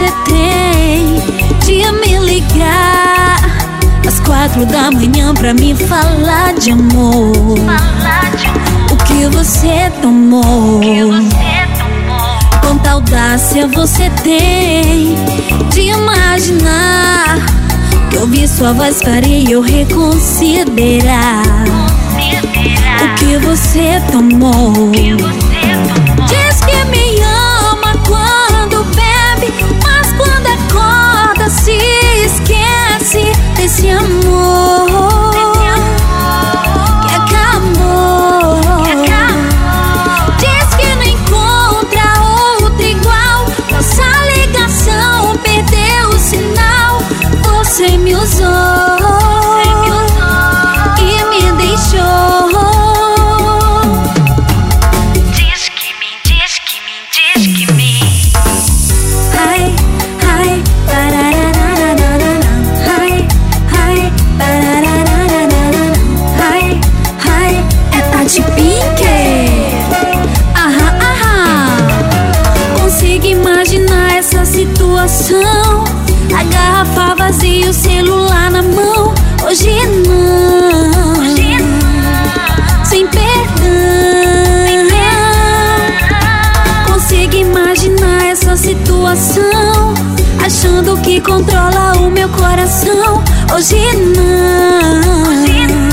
você tem de me ligar às quatro da manhã pra me falar de amor? O que você tomou? Quanta audácia você tem de imaginar que ouvir sua voz faria eu reconsiderar o que você tomou. A garrafa vazia, o celular na mão. Achando que controla o meu coração. Hoje não. Hoje não.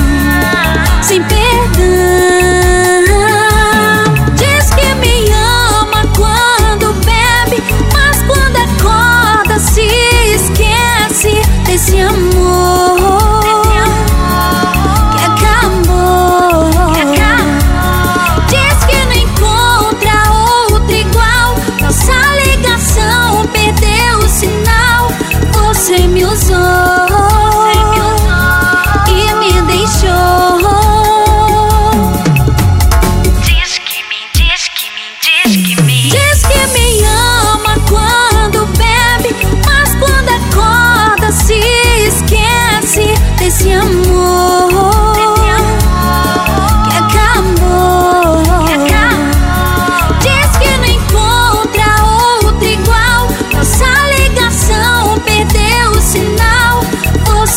Você me usou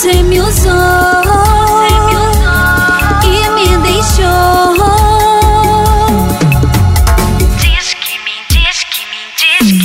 você me usou.